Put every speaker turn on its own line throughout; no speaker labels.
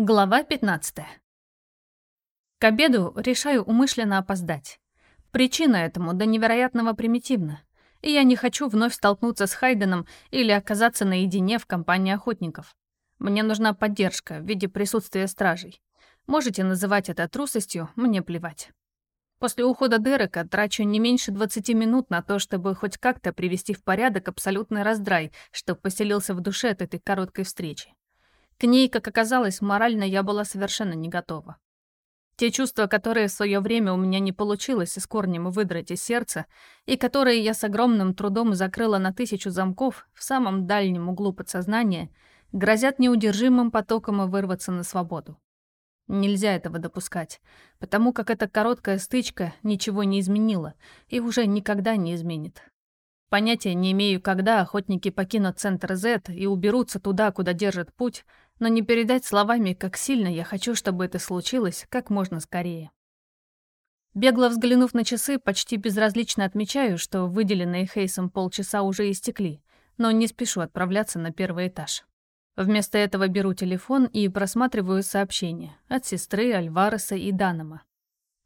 Глава 15. К обеду решаю умышленно опоздать. Причина этому до невероятного примитивна. И я не хочу вновь столкнуться с Хайденом или оказаться наедине в компании охотников. Мне нужна поддержка в виде присутствия стражей. Можете называть это трусостью, мне плевать. После ухода Дерека трачу не меньше 20 минут на то, чтобы хоть как-то привести в порядок абсолютный раздрай, что поселился в душе от этой короткой встречи. К ней, как оказалось, морально я была совершенно не готова. Те чувства, которые в свое время у меня не получилось с корнем выдрать из сердца, и которые я с огромным трудом закрыла на тысячу замков в самом дальнем углу подсознания, грозят неудержимым потоком вырваться на свободу. Нельзя этого допускать, потому как эта короткая стычка ничего не изменила и уже никогда не изменит. Понятия не имею, когда охотники покинут центр Z и уберутся туда, куда держит путь, но не передать словами, как сильно я хочу, чтобы это случилось как можно скорее. Бегло взглянув на часы, почти безразлично отмечаю, что выделенные Хейсом полчаса уже истекли, но не спешу отправляться на первый этаж. Вместо этого беру телефон и просматриваю сообщения от сестры, Альвареса и Данома.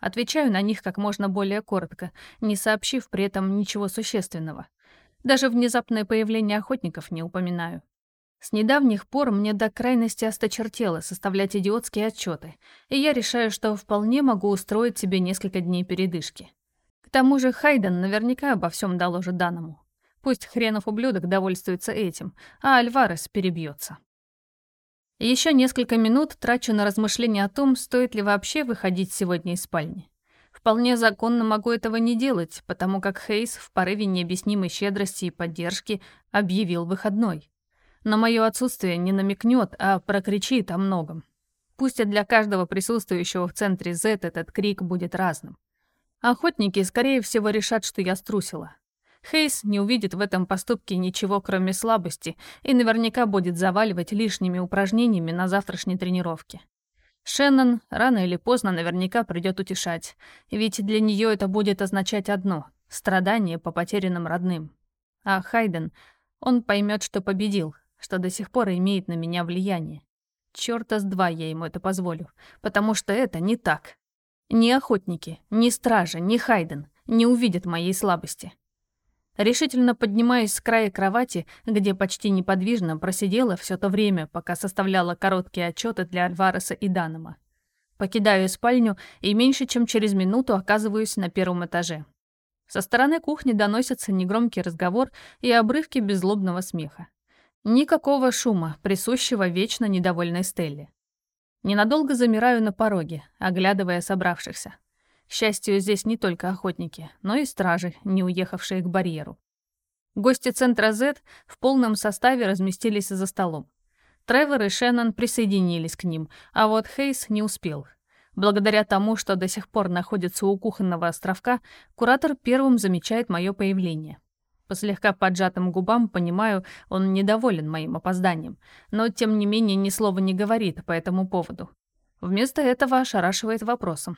Отвечаю на них как можно более коротко, не сообщив при этом ничего существенного. Даже внезапное появление охотников не упоминаю. С недавних пор мне до крайности осточертело составлять идиотские отчеты, и я решаю, что вполне могу устроить себе несколько дней передышки. К тому же Хайден наверняка обо всем доложит данному. Пусть хренов ублюдок довольствуется этим, а Альварес перебьется. Еще несколько минут трачу на размышления о том, стоит ли вообще выходить сегодня из спальни. Вполне законно могу этого не делать, потому как Хейс в порыве необъяснимой щедрости и поддержки объявил выходной. На мое отсутствие не намекнет, а прокричит о многом. Пусть и для каждого присутствующего в центре Z этот крик будет разным. Охотники, скорее всего, решат, что я струсила. Хейс не увидит в этом поступке ничего, кроме слабости, и наверняка будет заваливать лишними упражнениями на завтрашней тренировке. Шеннон рано или поздно наверняка придет утешать, ведь для нее это будет означать одно — страдание по потерянным родным. А Хайден, он поймет, что победил, что до сих пор имеет на меня влияние. Чёрта с два я ему это позволю, потому что это не так. Ни охотники, ни стража, ни Хайден не увидят моей слабости. Решительно поднимаюсь с края кровати, где почти неподвижно просидела все то время, пока составляла короткие отчеты для Альвареса и Данома. Покидаю спальню и меньше чем через минуту оказываюсь на первом этаже. Со стороны кухни доносится негромкий разговор и обрывки беззлобного смеха. Никакого шума, присущего вечно недовольной Стелле. Ненадолго замираю на пороге, оглядывая собравшихся. К счастью, здесь не только охотники, но и стражи, не уехавшие к барьеру. Гости центра Z в полном составе разместились за столом. Тревор и Шеннон присоединились к ним, а вот Хейс не успел. Благодаря тому, что до сих пор находится у кухонного островка, куратор первым замечает мое появление. По слегка поджатым губам понимаю, он недоволен моим опозданием, но тем не менее ни слова не говорит по этому поводу. Вместо этого ошарашивает вопросом.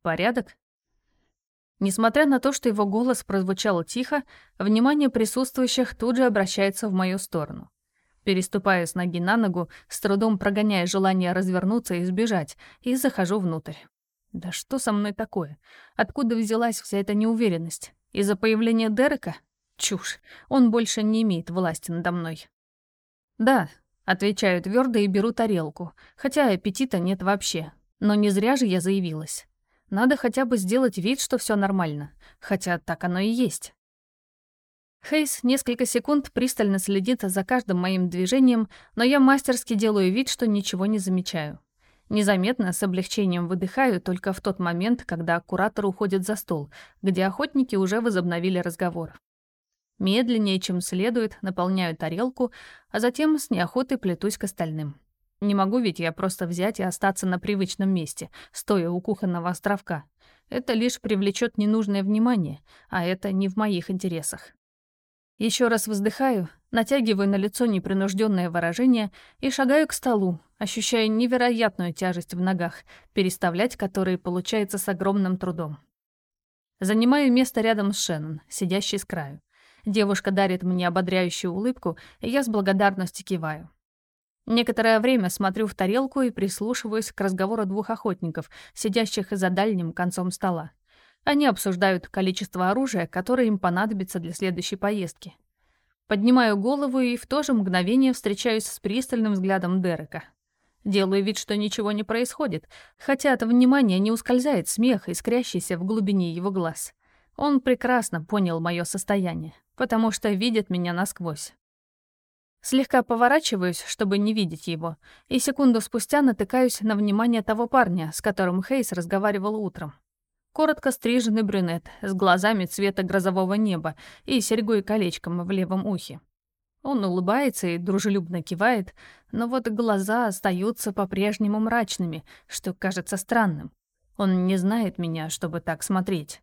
«Порядок?» Несмотря на то, что его голос прозвучал тихо, внимание присутствующих тут же обращается в мою сторону. Переступая с ноги на ногу, с трудом прогоняя желание развернуться и сбежать, и захожу внутрь. Да что со мной такое? Откуда взялась вся эта неуверенность? Из-за появления Дерека? Чушь. Он больше не имеет власти надо мной. Да, отвечаю твердо и беру тарелку, хотя аппетита нет вообще. Но не зря же я заявилась. Надо хотя бы сделать вид, что все нормально, хотя так оно и есть. Хейс несколько секунд пристально следит за каждым моим движением, но я мастерски делаю вид, что ничего не замечаю. Незаметно, с облегчением выдыхаю только в тот момент, когда куратор уходит за стол, где охотники уже возобновили разговор. Медленнее, чем следует, наполняю тарелку, а затем с неохотой плетусь к остальным. Не могу ведь я просто взять и остаться на привычном месте, стоя у кухонного островка. Это лишь привлечет ненужное внимание, а это не в моих интересах. Еще раз вздыхаю, натягиваю на лицо непринужденное выражение и шагаю к столу, ощущая невероятную тяжесть в ногах, переставлять которые получается с огромным трудом. Занимаю место рядом с Шеннон, сидящей с краю. Девушка дарит мне ободряющую улыбку, и я с благодарностью киваю. Некоторое время смотрю в тарелку и прислушиваюсь к разговору двух охотников, сидящих за дальним концом стола. Они обсуждают количество оружия, которое им понадобится для следующей поездки. Поднимаю голову и в то же мгновение встречаюсь с пристальным взглядом Дерека. Делаю вид, что ничего не происходит, хотя от внимания не ускользает смех, искрящийся в глубине его глаз. Он прекрасно понял мое состояние, потому что видит меня насквозь. Слегка поворачиваюсь, чтобы не видеть его, и секунду спустя натыкаюсь на внимание того парня, с которым Хейс разговаривал утром. Коротко стриженный брюнет, с глазами цвета грозового неба и серьгой колечком в левом ухе. Он улыбается и дружелюбно кивает, но вот глаза остаются по-прежнему мрачными, что кажется странным. Он не знает меня, чтобы так смотреть.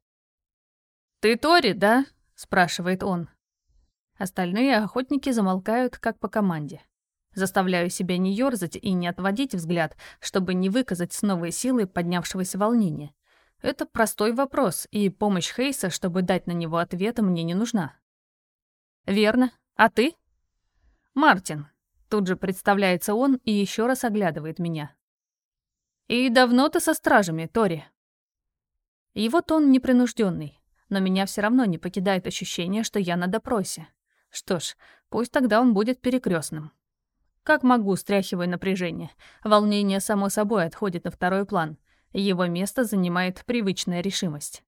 «Ты Тори, да?» — спрашивает он. Остальные охотники замолкают, как по команде. Заставляю себя не ёрзать и не отводить взгляд, чтобы не выказать с новой силой поднявшегося волнения. Это простой вопрос, и помощь Хейса, чтобы дать на него ответ, мне не нужна. «Верно. А ты?» «Мартин». Тут же представляется он и еще раз оглядывает меня. «И давно ты со стражами, Тори?» Его тон непринужденный, но меня все равно не покидает ощущение, что я на допросе. Что ж, пусть тогда он будет перекрестным. Как могу, стряхивая напряжение. Волнение само собой отходит на второй план. Его место занимает привычная решимость.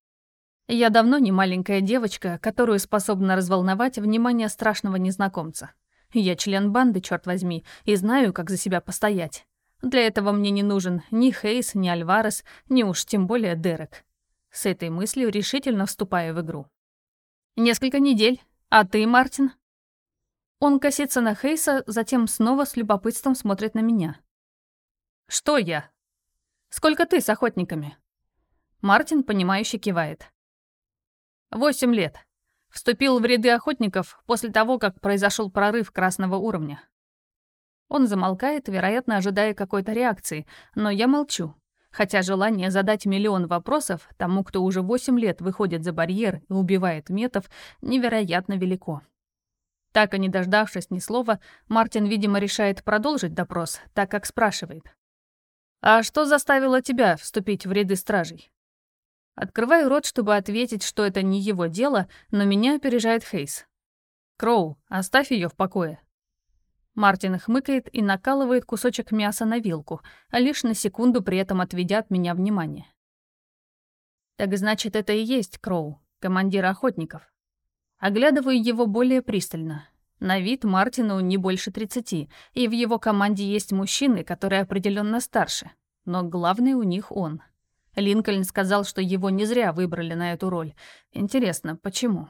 Я давно не маленькая девочка, которую способна разволновать внимание страшного незнакомца. Я член банды, черт возьми, и знаю, как за себя постоять. Для этого мне не нужен ни Хейс, ни Альварес, ни уж тем более Дерек. С этой мыслью решительно вступаю в игру. Несколько недель. А ты, Мартин? Он косится на Хейса, затем снова с любопытством смотрит на меня. Что я? Сколько ты с охотниками?» Мартин, понимающе кивает. «Восемь лет. Вступил в ряды охотников после того, как произошел прорыв красного уровня». Он замолкает, вероятно, ожидая какой-то реакции, но я молчу, хотя желание задать миллион вопросов тому, кто уже восемь лет выходит за барьер и убивает метов, невероятно велико. Так и не дождавшись ни слова, Мартин, видимо, решает продолжить допрос, так как спрашивает. «А что заставило тебя вступить в ряды стражей?» Открываю рот, чтобы ответить, что это не его дело, но меня опережает Хейс. «Кроу, оставь ее в покое». Мартин хмыкает и накалывает кусочек мяса на вилку, а лишь на секунду при этом отведя от меня внимание. «Так значит, это и есть Кроу, командир охотников». Оглядываю его более пристально. На вид Мартину не больше 30, и в его команде есть мужчины, которые определенно старше. Но главный у них он. Линкольн сказал, что его не зря выбрали на эту роль. Интересно, почему?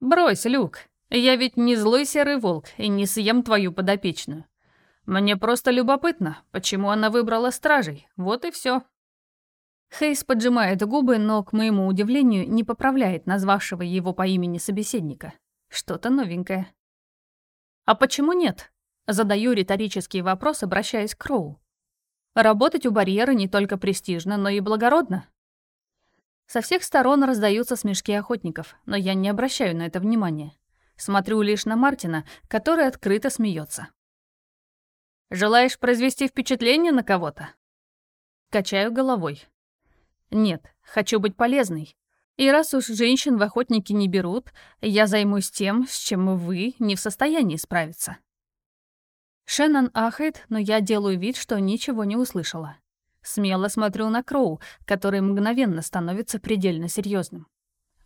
«Брось, Люк, я ведь не злой серый волк и не съем твою подопечную. Мне просто любопытно, почему она выбрала стражей, вот и все. Хейс поджимает губы, но, к моему удивлению, не поправляет назвавшего его по имени собеседника. Что-то новенькое. «А почему нет?» Задаю риторический вопрос, обращаясь к Кроу. «Работать у барьера не только престижно, но и благородно». Со всех сторон раздаются смешки охотников, но я не обращаю на это внимания. Смотрю лишь на Мартина, который открыто смеется. «Желаешь произвести впечатление на кого-то?» Качаю головой. «Нет, хочу быть полезной. И раз уж женщин в охотники не берут, я займусь тем, с чем вы не в состоянии справиться». Шеннон ахает, но я делаю вид, что ничего не услышала. Смело смотрю на Кроу, который мгновенно становится предельно серьезным.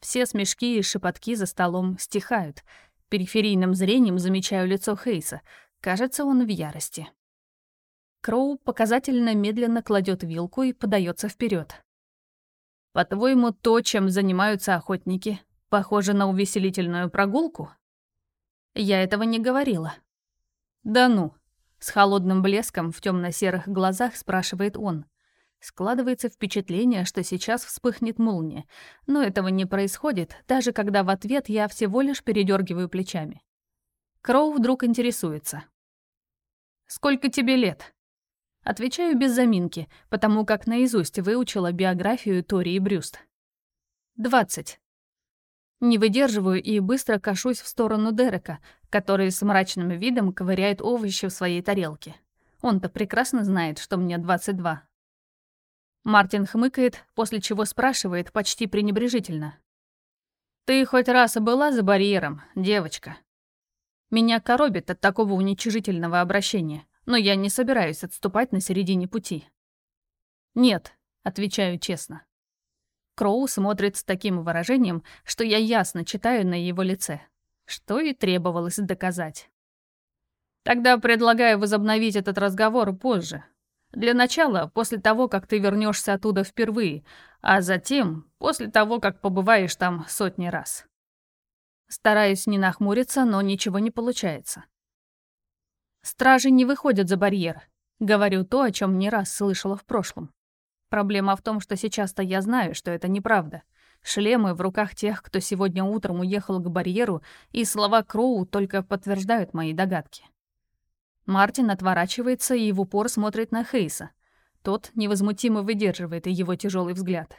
Все смешки и шепотки за столом стихают. Периферийным зрением замечаю лицо Хейса. Кажется, он в ярости. Кроу показательно медленно кладет вилку и подается вперед. По-твоему, то, чем занимаются охотники, похоже на увеселительную прогулку? Я этого не говорила. Да ну, с холодным блеском в темно-серых глазах спрашивает он. Складывается впечатление, что сейчас вспыхнет молния, но этого не происходит, даже когда в ответ я всего лишь передергиваю плечами. Кроу вдруг интересуется. «Сколько тебе лет?» Отвечаю без заминки, потому как наизусть выучила биографию Тори и Брюст. «Двадцать». Не выдерживаю и быстро кашусь в сторону Дерека, который с мрачным видом ковыряет овощи в своей тарелке. Он-то прекрасно знает, что мне 22. Мартин хмыкает, после чего спрашивает почти пренебрежительно. «Ты хоть раз была за барьером, девочка?» Меня коробит от такого уничижительного обращения, но я не собираюсь отступать на середине пути. «Нет», — отвечаю честно. Кроу смотрит с таким выражением, что я ясно читаю на его лице, что и требовалось доказать. Тогда предлагаю возобновить этот разговор позже. Для начала, после того, как ты вернешься оттуда впервые, а затем, после того, как побываешь там сотни раз. Стараюсь не нахмуриться, но ничего не получается. Стражи не выходят за барьер. Говорю то, о чем не раз слышала в прошлом. Проблема в том, что сейчас-то я знаю, что это неправда. Шлемы в руках тех, кто сегодня утром уехал к барьеру, и слова Кроу только подтверждают мои догадки. Мартин отворачивается и в упор смотрит на Хейса. Тот невозмутимо выдерживает его тяжелый взгляд.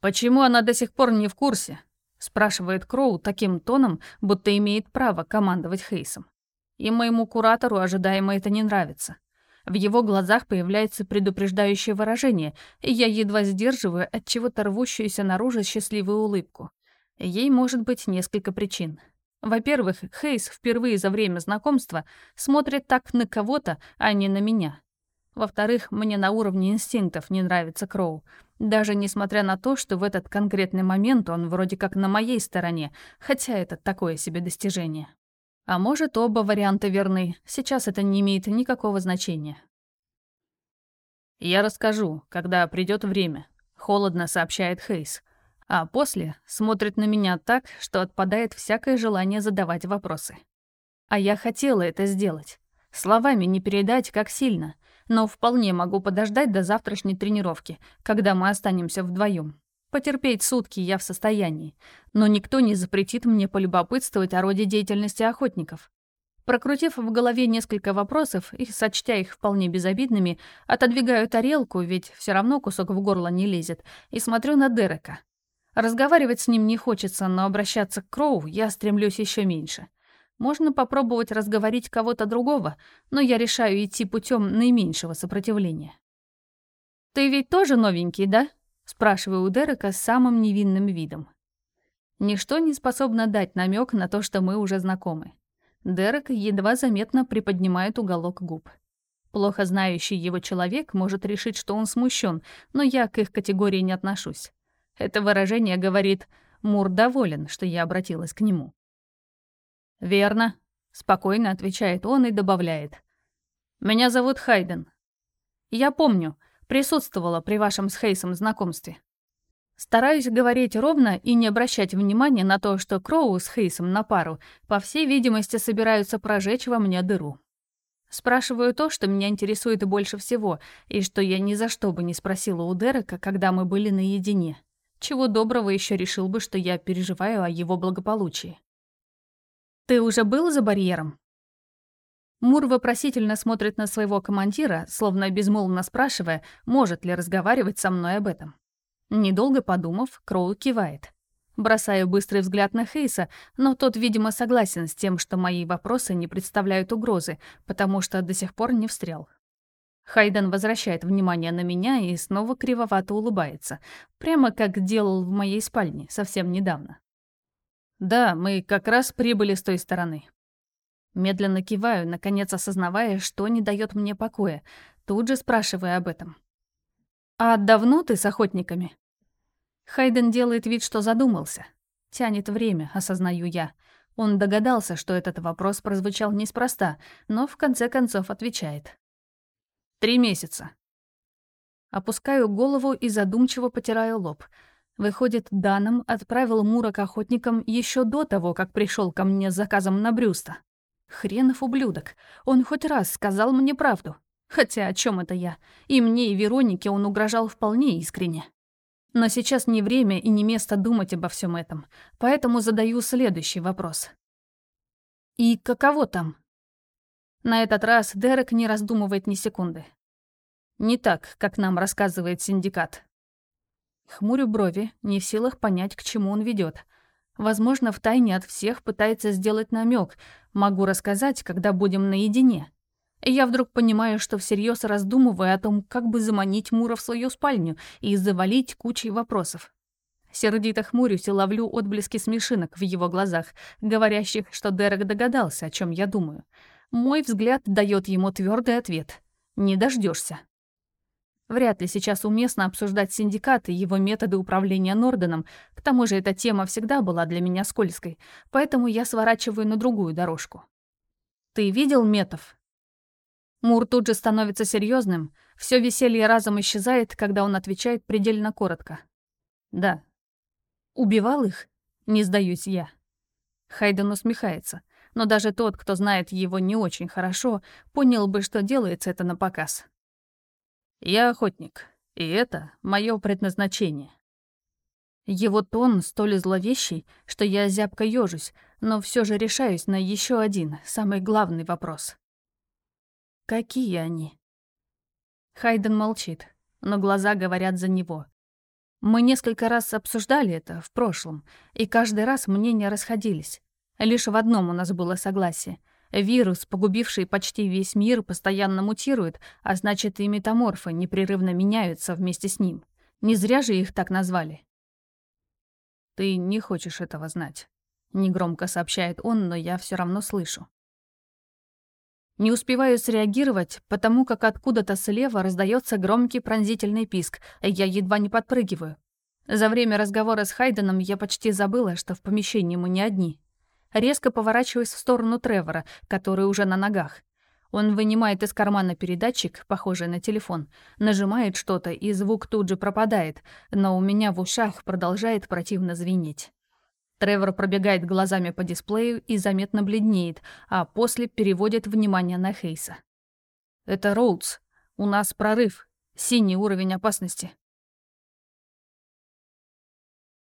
«Почему она до сих пор не в курсе?» — спрашивает Кроу таким тоном, будто имеет право командовать Хейсом. И моему куратору ожидаемо это не нравится. В его глазах появляется предупреждающее выражение, и я едва сдерживаю от чего-то рвущуюся наружу счастливую улыбку. Ей может быть несколько причин. Во-первых, Хейс впервые за время знакомства смотрит так на кого-то, а не на меня. Во-вторых, мне на уровне инстинктов не нравится Кроу. Даже несмотря на то, что в этот конкретный момент он вроде как на моей стороне, хотя это такое себе достижение. А может, оба варианта верны. Сейчас это не имеет никакого значения. «Я расскажу, когда придет время», — холодно сообщает Хейс. А после смотрит на меня так, что отпадает всякое желание задавать вопросы. А я хотела это сделать. Словами не передать, как сильно, но вполне могу подождать до завтрашней тренировки, когда мы останемся вдвоем. Потерпеть сутки я в состоянии, но никто не запретит мне полюбопытствовать о роде деятельности охотников. Прокрутив в голове несколько вопросов и сочтя их вполне безобидными, отодвигаю тарелку, ведь все равно кусок в горло не лезет, и смотрю на Дерека. Разговаривать с ним не хочется, но обращаться к Кроу я стремлюсь еще меньше. Можно попробовать разговорить кого-то другого, но я решаю идти путем наименьшего сопротивления. «Ты ведь тоже новенький, да?» Спрашиваю у Дерека с самым невинным видом. Ничто не способно дать намек на то, что мы уже знакомы. Дерек едва заметно приподнимает уголок губ. Плохо знающий его человек может решить, что он смущен, но я к их категории не отношусь. Это выражение говорит «Мур доволен, что я обратилась к нему». «Верно», — спокойно отвечает он и добавляет. «Меня зовут Хайден. Я помню, Присутствовала при вашем с Хейсом знакомстве. Стараюсь говорить ровно и не обращать внимания на то, что Кроу с Хейсом на пару, по всей видимости, собираются прожечь во мне дыру. Спрашиваю то, что меня интересует больше всего, и что я ни за что бы не спросила у Дерека, когда мы были наедине. Чего доброго еще решил бы, что я переживаю о его благополучии. «Ты уже был за барьером?» Мур вопросительно смотрит на своего командира, словно безмолвно спрашивая, может ли разговаривать со мной об этом. Недолго подумав, Кроу кивает. Бросаю быстрый взгляд на Хейса, но тот, видимо, согласен с тем, что мои вопросы не представляют угрозы, потому что до сих пор не встрял. Хайден возвращает внимание на меня и снова кривовато улыбается, прямо как делал в моей спальне совсем недавно. «Да, мы как раз прибыли с той стороны. Медленно киваю, наконец осознавая, что не дает мне покоя, тут же спрашивая об этом. «А давно ты с охотниками?» Хайден делает вид, что задумался. Тянет время, осознаю я. Он догадался, что этот вопрос прозвучал неспроста, но в конце концов отвечает. «Три месяца». Опускаю голову и задумчиво потираю лоб. Выходит, Даном отправил Мура к охотникам еще до того, как пришел ко мне с заказом на Брюста. Хренов ублюдок. Он хоть раз сказал мне правду. Хотя о чем это я? И мне, и Веронике он угрожал вполне искренне. Но сейчас не время и не место думать обо всем этом, поэтому задаю следующий вопрос. «И каково там?» На этот раз Дерек не раздумывает ни секунды. Не так, как нам рассказывает синдикат. Хмурю брови, не в силах понять, к чему он ведет, Возможно, втайне от всех пытается сделать намек. Могу рассказать, когда будем наедине. И я вдруг понимаю, что всерьез раздумываю о том, как бы заманить Мура в свою спальню и завалить кучей вопросов. Сердито хмурюсь и ловлю отблески смешинок в его глазах, говорящих, что Дерек догадался, о чем я думаю. Мой взгляд дает ему твердый ответ. Не дождешься. Вряд ли сейчас уместно обсуждать синдикат и его методы управления Норденом, к тому же эта тема всегда была для меня скользкой, поэтому я сворачиваю на другую дорожку. «Ты видел метов?» Мур тут же становится серьезным, все веселье разом исчезает, когда он отвечает предельно коротко. «Да». «Убивал их?» Не сдаюсь я. Хайден усмехается, но даже тот, кто знает его не очень хорошо, понял бы, что делается это на показ. Я охотник, и это мое предназначение. Его тон столь зловещий, что я зябко ёжусь, но все же решаюсь на еще один, самый главный вопрос. Какие они? Хайден молчит, но глаза говорят за него. Мы несколько раз обсуждали это в прошлом, и каждый раз мнения расходились. Лишь в одном у нас было согласие — Вирус, погубивший почти весь мир, постоянно мутирует, а значит и метаморфы непрерывно меняются вместе с ним. Не зря же их так назвали. «Ты не хочешь этого знать», — негромко сообщает он, но я все равно слышу. Не успеваю среагировать, потому как откуда-то слева раздается громкий пронзительный писк, и я едва не подпрыгиваю. За время разговора с Хайденом я почти забыла, что в помещении мы не одни. Резко поворачиваюсь в сторону Тревора, который уже на ногах. Он вынимает из кармана передатчик, похожий на телефон, нажимает что-то, и звук тут же пропадает, но у меня в ушах продолжает противно звенеть. Тревор пробегает глазами по дисплею и заметно бледнеет, а после переводит внимание на Хейса. «Это Роудс. У нас прорыв. Синий уровень опасности.